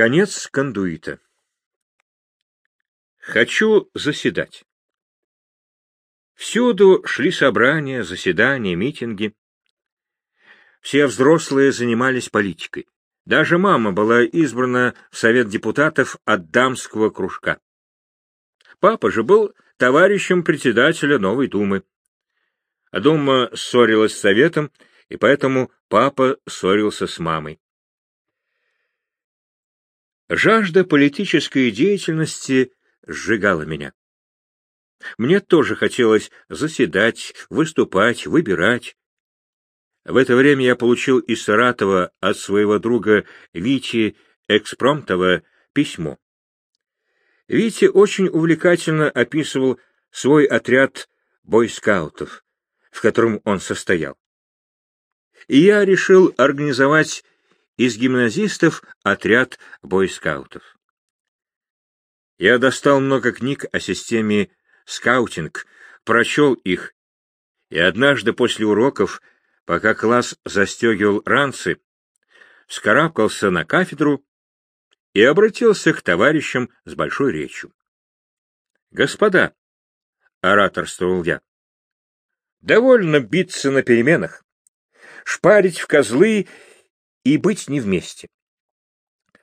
Конец кондуита. Хочу заседать. Всюду шли собрания, заседания, митинги. Все взрослые занимались политикой. Даже мама была избрана в Совет депутатов от дамского кружка. Папа же был товарищем председателя Новой Думы. А Дума ссорилась с Советом, и поэтому папа ссорился с мамой. Жажда политической деятельности сжигала меня. Мне тоже хотелось заседать, выступать, выбирать. В это время я получил из Саратова от своего друга Вити Экспромтова письмо. Вити очень увлекательно описывал свой отряд бойскаутов, в котором он состоял. И я решил организовать из гимназистов отряд бойскаутов. Я достал много книг о системе скаутинг, прочел их, и однажды после уроков, пока класс застегивал ранцы, вскарабкался на кафедру и обратился к товарищам с большой речью. «Господа», — ораторствовал я, — «довольно биться на переменах, шпарить в козлы и быть не вместе.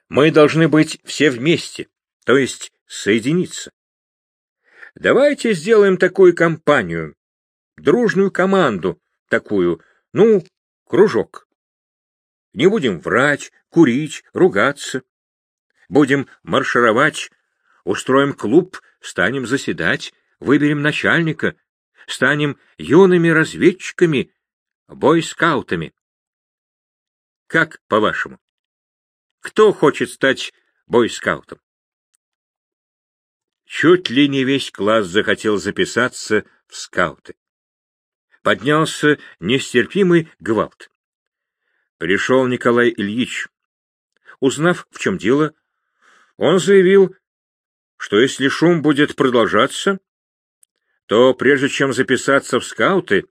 Мы должны быть все вместе, то есть соединиться. Давайте сделаем такую компанию, дружную команду такую, ну, кружок. Не будем врать, курить, ругаться. Будем маршировать, устроим клуб, станем заседать, выберем начальника, станем юными разведчиками, бойскаутами. Как, по-вашему? Кто хочет стать бойскаутом? Чуть ли не весь класс захотел записаться в скауты. Поднялся нестерпимый гвалт. Пришел Николай Ильич. Узнав, в чем дело, он заявил, что если шум будет продолжаться, то прежде чем записаться в скауты,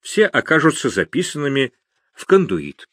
все окажутся записанными в кондуит.